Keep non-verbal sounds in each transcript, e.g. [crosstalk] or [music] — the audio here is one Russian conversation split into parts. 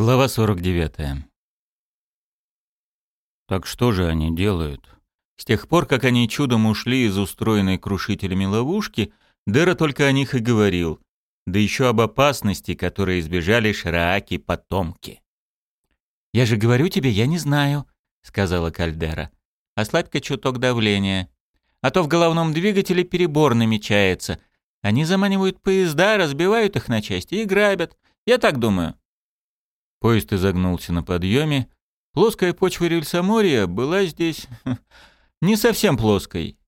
Глава 49. Так что же они делают? С тех пор, как они чудом ушли из устроенной крушителями ловушки, Дера только о них и говорил, да еще об опасности, которой избежали шрааки-потомки. «Я же говорю тебе, я не знаю», — сказала Кальдера. «Ослабь-ка чуток давления. А то в головном двигателе перебор намечается. Они заманивают поезда, разбивают их на части и грабят. Я так думаю». Поезд изогнулся на подъеме. Плоская почва рельсоморья была здесь [laughs] не совсем плоской.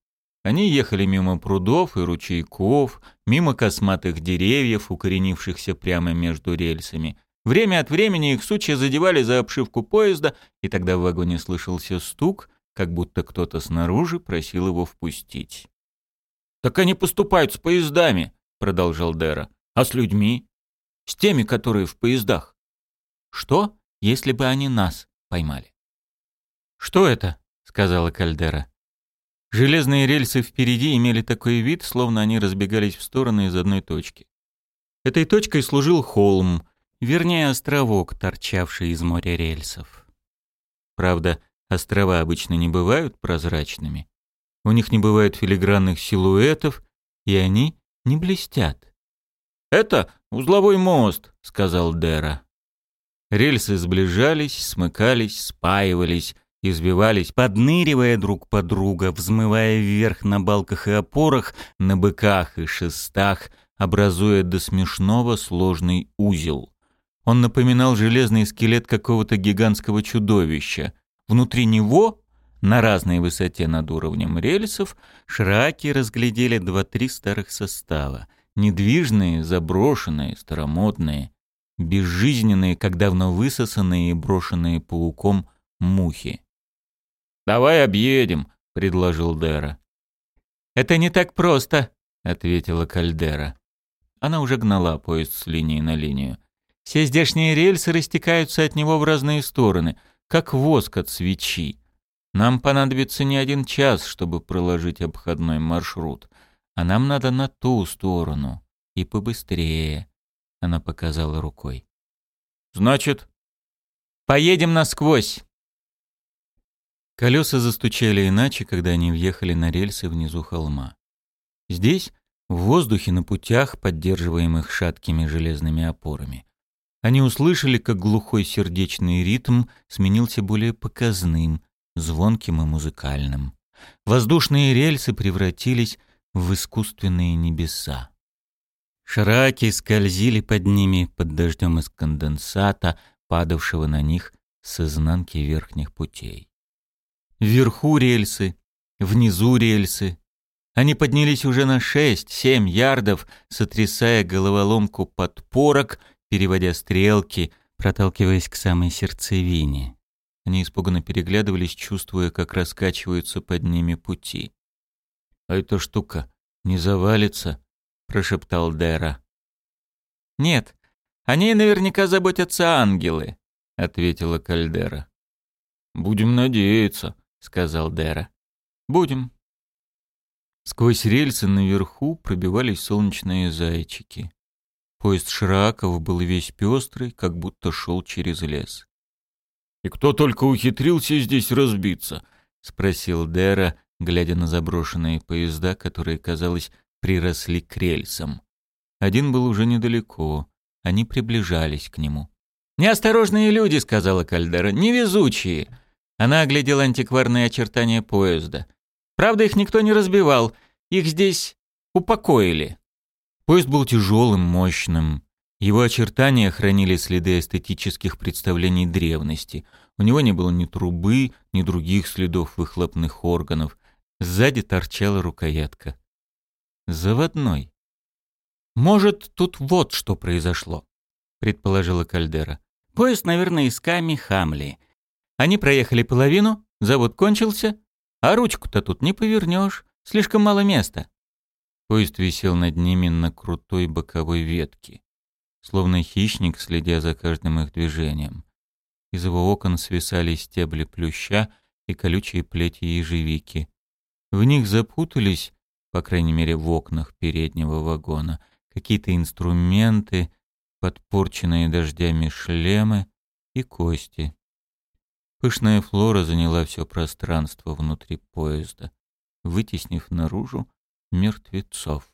Они ехали мимо прудов и ручейков, мимо косматых деревьев, укоренившихся прямо между рельсами. Время от времени их сучья задевали за обшивку поезда, и тогда в вагоне слышался стук, как будто кто-то снаружи просил его впустить. «Так они поступают с поездами», — продолжал Дера. «А с людьми? С теми, которые в поездах. Что, если бы они нас поймали? «Что это?» — сказала Кальдера. Железные рельсы впереди имели такой вид, словно они разбегались в стороны из одной точки. Этой точкой служил холм, вернее островок, торчавший из моря рельсов. Правда, острова обычно не бывают прозрачными. У них не бывает филигранных силуэтов, и они не блестят. «Это узловой мост», — сказал Дера. Рельсы сближались, смыкались, спаивались, избивались, подныривая друг под друга, взмывая вверх на балках и опорах, на быках и шестах, образуя до смешного сложный узел. Он напоминал железный скелет какого-то гигантского чудовища. Внутри него, на разной высоте над уровнем рельсов, шраки разглядели два-три старых состава. Недвижные, заброшенные, старомодные безжизненные, как давно высосанные и брошенные пауком мухи. «Давай объедем», — предложил Дера. «Это не так просто», — ответила Кальдера. Она уже гнала поезд с линии на линию. Все здешние рельсы растекаются от него в разные стороны, как воск от свечи. Нам понадобится не один час, чтобы проложить обходной маршрут, а нам надо на ту сторону и побыстрее. Она показала рукой. «Значит, поедем насквозь!» Колеса застучали иначе, когда они въехали на рельсы внизу холма. Здесь, в воздухе на путях, поддерживаемых шаткими железными опорами, они услышали, как глухой сердечный ритм сменился более показным, звонким и музыкальным. Воздушные рельсы превратились в искусственные небеса. Шраки скользили под ними, под дождем из конденсата, падавшего на них с изнанки верхних путей. Вверху рельсы, внизу рельсы. Они поднялись уже на шесть-семь ярдов, сотрясая головоломку подпорок, переводя стрелки, проталкиваясь к самой сердцевине. Они испуганно переглядывались, чувствуя, как раскачиваются под ними пути. «А эта штука не завалится?» Прошептал Дера. Нет, о ней наверняка заботятся ангелы, ответила Кальдера. Будем надеяться, сказал Дера. Будем. Сквозь рельсы наверху пробивались солнечные зайчики. Поезд Шраков был весь пестрый, как будто шел через лес. «И кто только ухитрился здесь разбиться?» — спросил Дера, глядя на заброшенные поезда, которые, казалось, приросли к рельсам. Один был уже недалеко. Они приближались к нему. «Неосторожные люди», — сказала Кальдера, — «невезучие». Она оглядела антикварные очертания поезда. «Правда, их никто не разбивал. Их здесь упокоили». Поезд был тяжелым, мощным. Его очертания хранили следы эстетических представлений древности. У него не было ни трубы, ни других следов выхлопных органов. Сзади торчала рукоятка заводной. «Может, тут вот что произошло», — предположила Кальдера. «Поезд, наверное, из Ками-Хамли. Они проехали половину, завод кончился, а ручку-то тут не повернешь, слишком мало места». Поезд висел над ними на крутой боковой ветке, словно хищник, следя за каждым их движением. Из его окон свисали стебли плюща и колючие плети ежевики. В них запутались по крайней мере в окнах переднего вагона, какие-то инструменты, подпорченные дождями шлемы, и кости. Пышная флора заняла все пространство внутри поезда, вытеснив наружу мертвецов.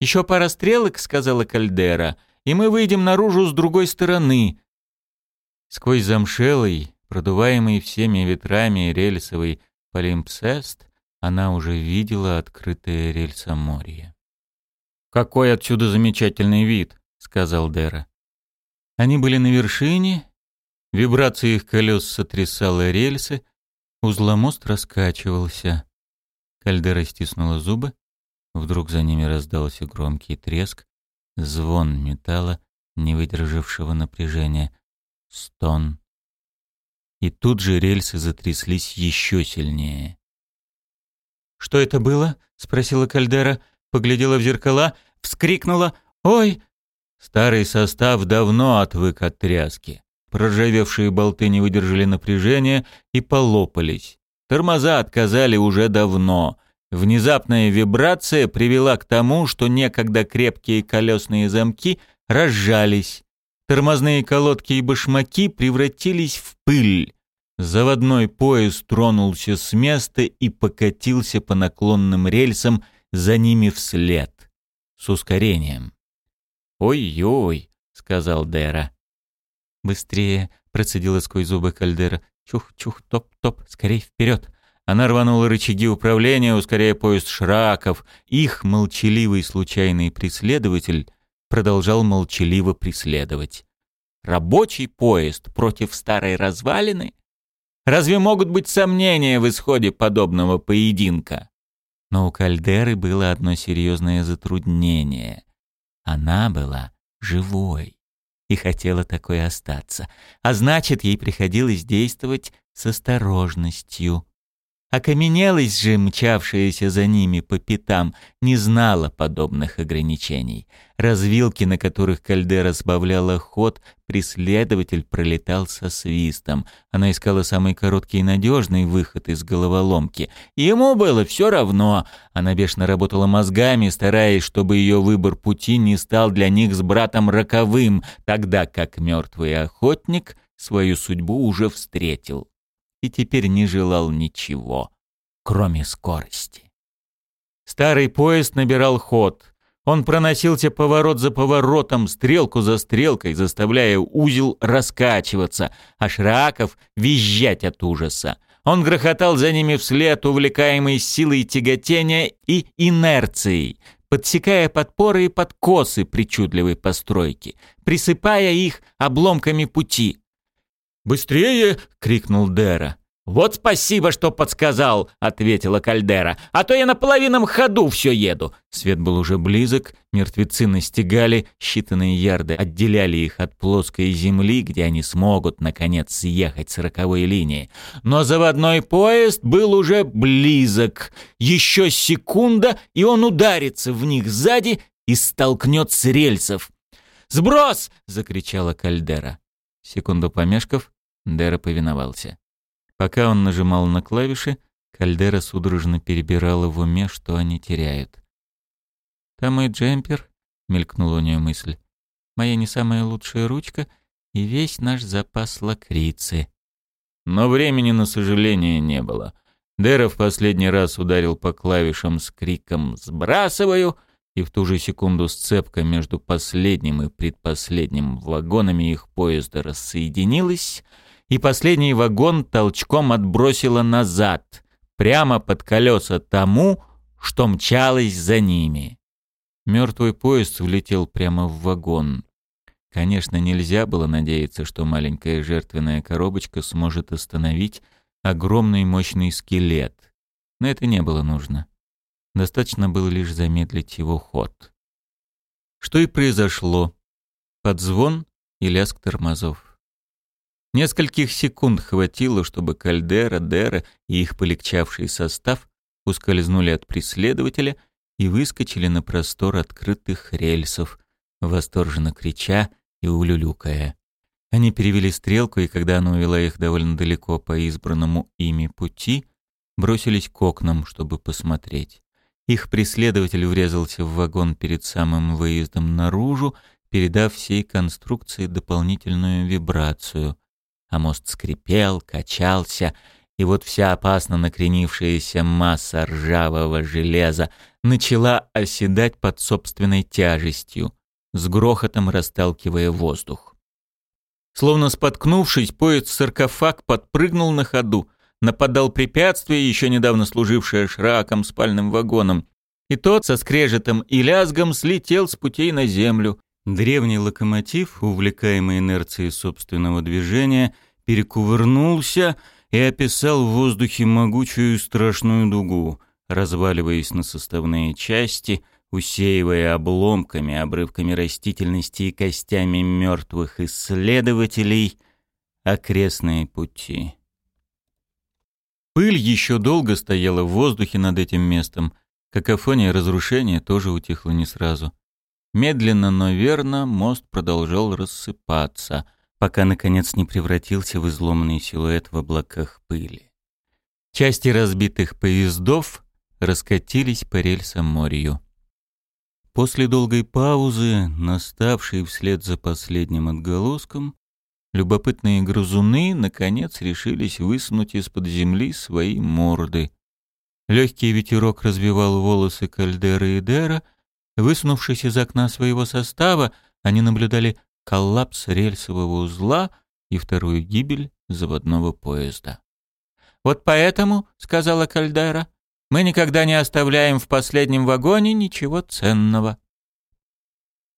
«Еще пара стрелок», — сказала Кальдера, — «и мы выйдем наружу с другой стороны». Сквозь замшелый, продуваемый всеми ветрами рельсовый полимпсест, она уже видела открытое рельсоморье. «Какой отсюда замечательный вид!» — сказал Дера. Они были на вершине, вибрация их колес сотрясала рельсы, узломост раскачивался. Кальдера стиснула зубы, Вдруг за ними раздался громкий треск, звон металла, не выдержавшего напряжения, стон. И тут же рельсы затряслись еще сильнее. «Что это было?» — спросила Кальдера, поглядела в зеркала, вскрикнула «Ой!» Старый состав давно отвык от тряски. Проржавевшие болты не выдержали напряжения и полопались. Тормоза отказали уже давно — Внезапная вибрация привела к тому, что некогда крепкие колесные замки разжались. Тормозные колодки и башмаки превратились в пыль. Заводной поезд тронулся с места и покатился по наклонным рельсам за ними вслед. С ускорением. «Ой-ой», — сказал Дера. «Быстрее», — процедила сквозь зубы Кальдера. «Чух-чух, топ-топ, скорей вперед!» Она рванула рычаги управления, ускоряя поезд Шраков. Их молчаливый случайный преследователь продолжал молчаливо преследовать. Рабочий поезд против старой развалины? Разве могут быть сомнения в исходе подобного поединка? Но у Кальдеры было одно серьезное затруднение. Она была живой и хотела такой остаться, а значит, ей приходилось действовать с осторожностью. Окаменелость же, мчавшаяся за ними по пятам, не знала подобных ограничений. Развилки, на которых Кальдера сбавляла ход, преследователь пролетал со свистом. Она искала самый короткий и надежный выход из головоломки. Ему было все равно. Она бешено работала мозгами, стараясь, чтобы ее выбор пути не стал для них с братом роковым, тогда как мертвый охотник свою судьбу уже встретил и теперь не желал ничего, кроме скорости. Старый поезд набирал ход. Он проносился поворот за поворотом, стрелку за стрелкой, заставляя узел раскачиваться, а Шраков визжать от ужаса. Он грохотал за ними вслед, увлекаемый силой тяготения и инерцией, подсекая подпоры и подкосы причудливой постройки, присыпая их обломками пути. «Быстрее!» — крикнул Дера. «Вот спасибо, что подсказал», — ответила Кальдера. «А то я на половинном ходу все еду». Свет был уже близок, мертвецы настигали, считанные ярды отделяли их от плоской земли, где они смогут, наконец, съехать с роковой линии. Но заводной поезд был уже близок. Еще секунда, и он ударится в них сзади и столкнет с рельсов. «Сброс!» — закричала Кальдера. Секунду помешков, Дера повиновался. Пока он нажимал на клавиши, Кальдера судорожно перебирала в уме, что они теряют. «Там мой джемпер», — мелькнула у нее мысль. «Моя не самая лучшая ручка и весь наш запас лакрицы». Но времени, на сожаление, не было. Дера в последний раз ударил по клавишам с криком «Сбрасываю!» и в ту же секунду сцепка между последним и предпоследним вагонами их поезда рассоединилась, и последний вагон толчком отбросило назад, прямо под колеса тому, что мчалось за ними. Мертвый поезд влетел прямо в вагон. Конечно, нельзя было надеяться, что маленькая жертвенная коробочка сможет остановить огромный мощный скелет. Но это не было нужно. Достаточно было лишь замедлить его ход. Что и произошло. Под звон и лязг тормозов. Нескольких секунд хватило, чтобы Кальдера, Дера и их полегчавший состав ускользнули от преследователя и выскочили на простор открытых рельсов, восторженно крича и улюлюкая. Они перевели стрелку, и когда она увела их довольно далеко по избранному ими пути, бросились к окнам, чтобы посмотреть. Их преследователь врезался в вагон перед самым выездом наружу, передав всей конструкции дополнительную вибрацию. А мост скрипел, качался, и вот вся опасно накренившаяся масса ржавого железа начала оседать под собственной тяжестью, с грохотом расталкивая воздух. Словно споткнувшись, поезд-саркофаг подпрыгнул на ходу, нападал препятствие, еще недавно служившее шраком спальным вагоном, и тот со скрежетом и лязгом слетел с путей на землю. Древний локомотив, увлекаемый инерцией собственного движения, перекувырнулся и описал в воздухе могучую страшную дугу, разваливаясь на составные части, усеивая обломками, обрывками растительности и костями мертвых исследователей окрестные пути. Пыль еще долго стояла в воздухе над этим местом, какофония разрушения тоже утихла не сразу. Медленно, но верно мост продолжал рассыпаться, пока, наконец, не превратился в изломанный силуэт в облаках пыли. Части разбитых поездов раскатились по рельсам морю. После долгой паузы, наставшей вслед за последним отголоском, любопытные грызуны, наконец, решились высунуть из-под земли свои морды. Легкий ветерок развивал волосы Кальдера и Дера. Высунувшись из окна своего состава, они наблюдали коллапс рельсового узла и вторую гибель заводного поезда. «Вот поэтому, — сказала Кальдера, — мы никогда не оставляем в последнем вагоне ничего ценного.